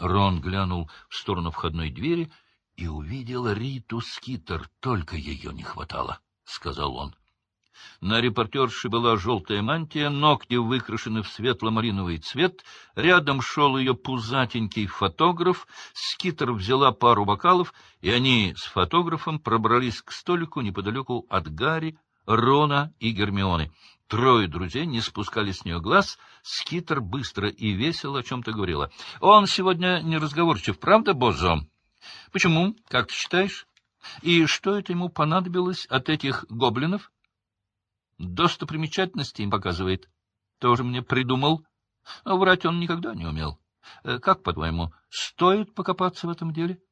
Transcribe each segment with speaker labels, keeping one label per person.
Speaker 1: Рон глянул в сторону входной двери и увидел Риту Скитер. Только ее не хватало, — сказал он. На репортерше была желтая мантия, ногти выкрашены в светло-малиновый цвет. Рядом шел ее пузатенький фотограф. Скитер взяла пару бокалов, и они с фотографом пробрались к столику неподалеку от Гарри, Рона и Гермионы. Трое друзей не спускали с нее глаз. Скитер быстро и весело о чем-то говорила. — Он сегодня не разговорчив, правда, Бозо? — Почему? Как ты считаешь? И что это ему понадобилось от этих гоблинов? — Достопримечательности им показывает. Тоже мне придумал. Но врать он никогда не умел. Э, как, по-твоему, стоит покопаться в этом деле?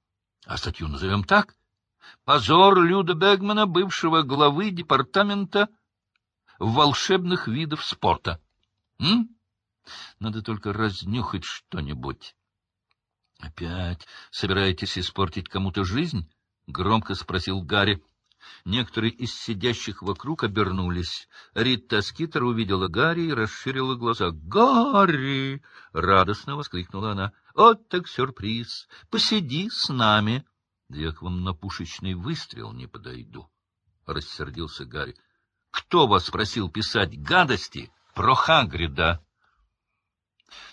Speaker 1: А статью назовем так. Позор Люда Бегмана, бывшего главы департамента волшебных видов спорта. М? Надо только разнюхать что-нибудь. — Опять собираетесь испортить кому-то жизнь? — громко спросил Гарри. Некоторые из сидящих вокруг обернулись. Рита Скитер увидела Гарри и расширила глаза. «Гарри!» — радостно воскликнула она. «Вот так сюрприз! Посиди с нами!» «Да я к вам на пушечный выстрел не подойду!» — рассердился Гарри. Кто вас просил писать гадости про Хагрида?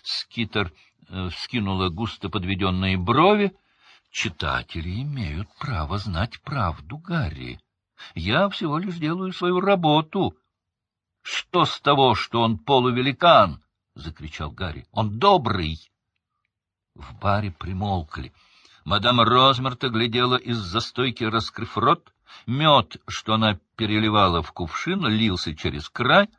Speaker 1: Скитер э, вскинула густо подведенные брови. Читатели имеют право знать правду, Гарри. Я всего лишь делаю свою работу. — Что с того, что он полувеликан? — закричал Гарри. — Он добрый. В баре примолкли. Мадам Розмерта глядела из застойки, раскрыв рот. Мед, что она переливала в кувшин, лился через край.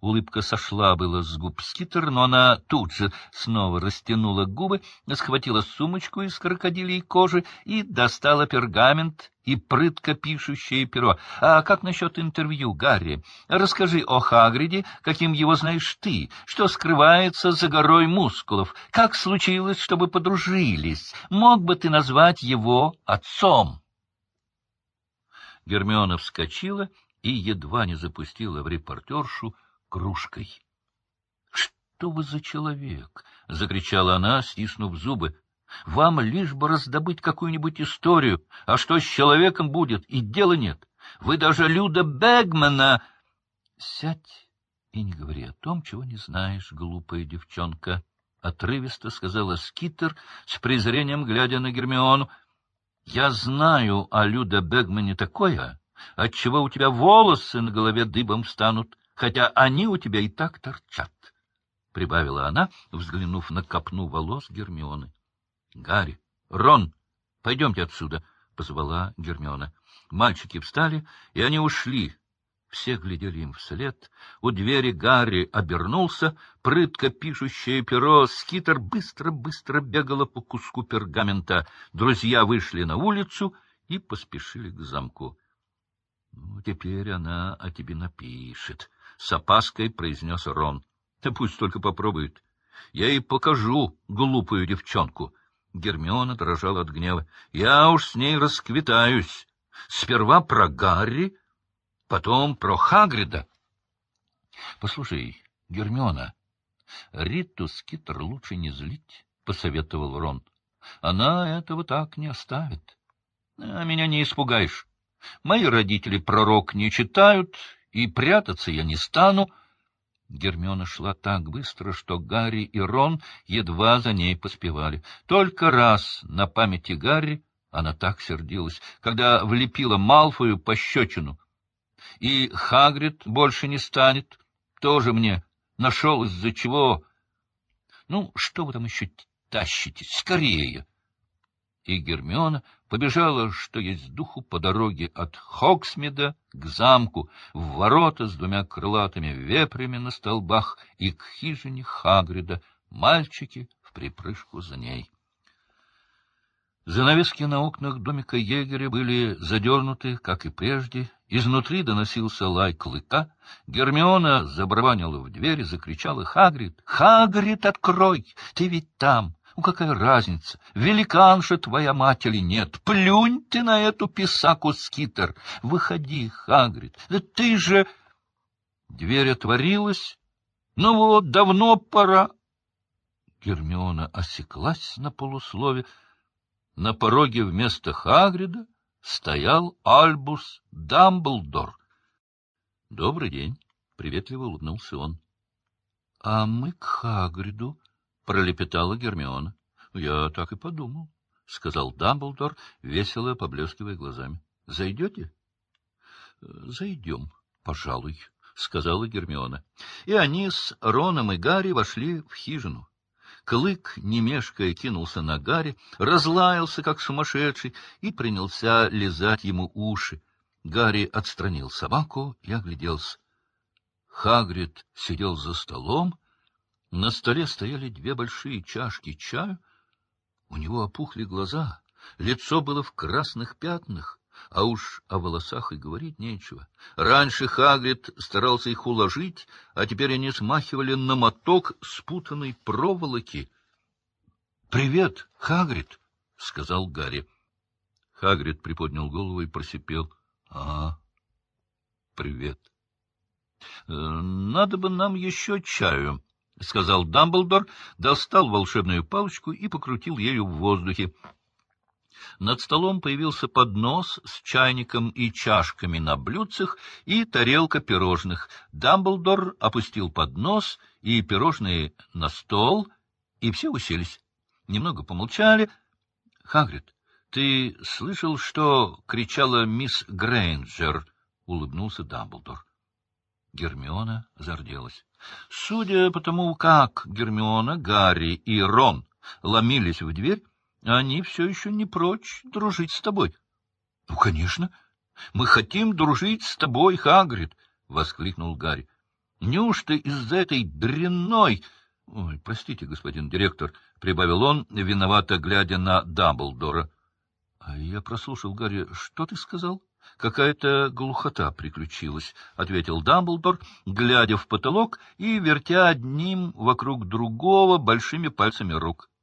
Speaker 1: Улыбка сошла было с губ скитер, но она тут же снова растянула губы, схватила сумочку из крокодилей кожи и достала пергамент и прытко пишущее перо. — А как насчет интервью, Гарри? Расскажи о Хагриде, каким его знаешь ты, что скрывается за горой мускулов, как случилось, чтобы подружились, мог бы ты назвать его отцом? Гермиона вскочила и едва не запустила в репортершу кружкой. — Что вы за человек? — закричала она, стиснув зубы. — Вам лишь бы раздобыть какую-нибудь историю, а что с человеком будет, и дела нет. Вы даже Люда Бегмана... — Сядь и не говори о том, чего не знаешь, глупая девчонка, — отрывисто сказала Скитер с презрением, глядя на Гермиону. Я знаю о Люда Бегмане такое, отчего у тебя волосы на голове дыбом встанут, хотя они у тебя и так торчат, — прибавила она, взглянув на копну волос Гермионы. — Гарри, Рон, пойдемте отсюда, — позвала Гермиона. Мальчики встали, и они ушли, все глядели им вслед. У двери Гарри обернулся, прытко пишущее перо, скитер быстро-быстро бегала по куску пергамента. Друзья вышли на улицу и поспешили к замку. — Ну, теперь она о тебе напишет, — с опаской произнес Рон. — Да пусть только попробует. Я ей покажу глупую девчонку. Гермиона дрожала от гнева. — Я уж с ней расквитаюсь. Сперва про Гарри, потом про Хагрида. — Послушай, Гермиона, Ритту Скитер лучше не злить, — посоветовал Рон. — Она этого так не оставит. А меня не испугаешь. Мои родители пророк не читают, и прятаться я не стану. Гермиона шла так быстро, что Гарри и Рон едва за ней поспевали. Только раз на памяти Гарри она так сердилась, когда влепила Малфою пощечину — и Хагрид больше не станет. Тоже мне нашел из-за чего... Ну, что вы там еще тащитесь? Скорее! И Гермиона побежала, что есть духу, по дороге от Хоксмида к замку, в ворота с двумя крылатыми вепрями на столбах и к хижине Хагрида, мальчики в припрыжку за ней. Занавески на окнах домика егеря были задернуты, как и прежде. Изнутри доносился лай клыка. Гермиона забарабанила в дверь и закричала «Хагрид! Хагрид, открой! Ты ведь там! Ну, какая разница? Великанша твоя мать или нет? Плюнь ты на эту писаку, Скитер! Выходи, Хагрид! Да ты же...» Дверь отворилась. «Ну вот, давно пора!» Гермиона осеклась на полуслове. На пороге вместо Хагрида стоял Альбус Дамблдор. — Добрый день, — приветливо улыбнулся он. — А мы к Хагриду, — пролепетала Гермиона. — Я так и подумал, — сказал Дамблдор, весело поблескивая глазами. — Зайдете? — Зайдем, пожалуй, — сказала Гермиона. И они с Роном и Гарри вошли в хижину. Клык, не мешкая, кинулся на Гарри, разлаялся, как сумасшедший, и принялся лизать ему уши. Гарри отстранил собаку и огляделся. Хагрид сидел за столом. На столе стояли две большие чашки чаю. У него опухли глаза, лицо было в красных пятнах, а уж о волосах и говорить нечего. Раньше Хагрид старался их уложить, а теперь они смахивали на моток спутанной проволоки. — Привет, Хагрид, — сказал Гарри. Хагрид приподнял голову и просипел. — А, привет. — Надо бы нам еще чаю, — сказал Дамблдор, достал волшебную палочку и покрутил ею в воздухе. Над столом появился поднос с чайником и чашками на блюдцах и тарелка пирожных. Дамблдор опустил поднос и пирожные на стол, и все уселись. Немного помолчали. — Хагрид, ты слышал, что кричала мисс Грейнджер? — улыбнулся Дамблдор. Гермиона зарделась. Судя по тому, как Гермиона, Гарри и Рон ломились в дверь, они все еще не прочь дружить с тобой. — Ну, конечно. Мы хотим дружить с тобой, Хагрид, — воскликнул Гарри. — Неужто из-за этой дрянной... — Ой, простите, господин директор, — прибавил он, виновато глядя на Дамблдора. — А я прослушал, Гарри, что ты сказал? — Какая-то глухота приключилась, — ответил Дамблдор, глядя в потолок и вертя одним вокруг другого большими пальцами рук. —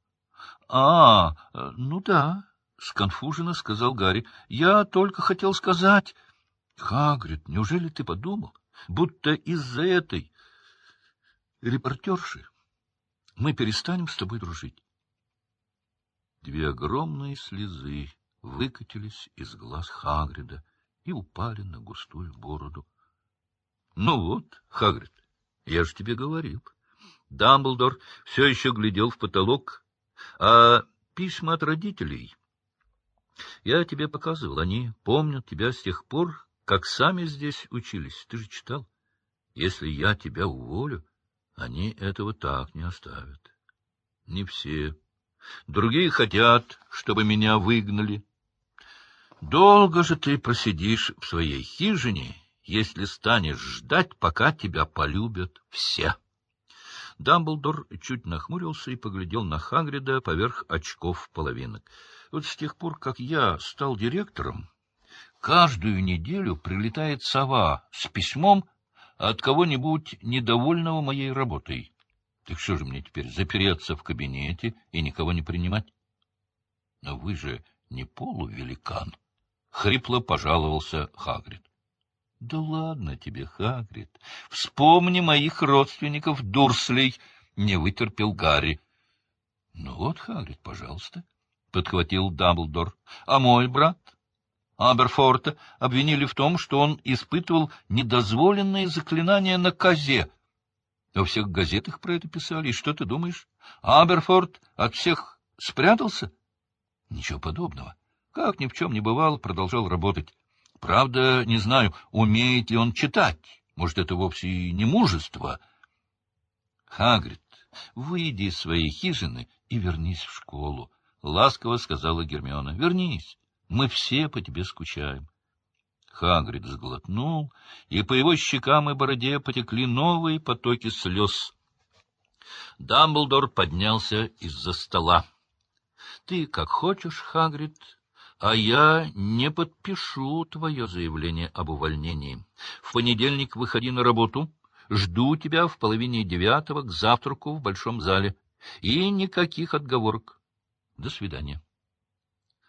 Speaker 1: А, ну да, — сконфуженно сказал Гарри. — Я только хотел сказать... — Хагрид, неужели ты подумал, будто из-за этой репортерши мы перестанем с тобой дружить? Две огромные слезы выкатились из глаз Хагрида и упали на густую бороду. — Ну вот, Хагрид, я же тебе говорил. Дамблдор все еще глядел в потолок, а письма от родителей... Я тебе показывал, они помнят тебя с тех пор, как сами здесь учились. Ты же читал. Если я тебя уволю, они этого так не оставят. Не все. Другие хотят, чтобы меня выгнали. Долго же ты просидишь в своей хижине, если станешь ждать, пока тебя полюбят все. Дамблдор чуть нахмурился и поглядел на Хагрида поверх очков половинок. Вот с тех пор, как я стал директором, каждую неделю прилетает сова с письмом от кого-нибудь недовольного моей работой. Так что же мне теперь, запереться в кабинете и никого не принимать? Но вы же не полувеликан, — хрипло пожаловался Хагрид. — Да ладно тебе, Хагрид. Вспомни моих родственников Дурслей, — не вытерпел Гарри. — Ну вот, Хагрид, пожалуйста, — подхватил Дамблдор. — А мой брат? Аберфорта обвинили в том, что он испытывал недозволенные заклинания на козе. Во всех газетах про это писали. И что ты думаешь? Аберфорд от всех спрятался? Ничего подобного. Как ни в чем не бывало, продолжал работать. Правда, не знаю, умеет ли он читать. Может, это вовсе и не мужество. Хагрид, выйди из своей хижины и вернись в школу, — ласково сказала Гермиона. — Вернись, мы все по тебе скучаем. Хагрид сглотнул, и по его щекам и бороде потекли новые потоки слез. Дамблдор поднялся из-за стола. — Ты как хочешь, Хагрид, а я не подпишу твое заявление об увольнении. В понедельник выходи на работу. Жду тебя в половине девятого к завтраку в большом зале. И никаких отговорок. До свидания.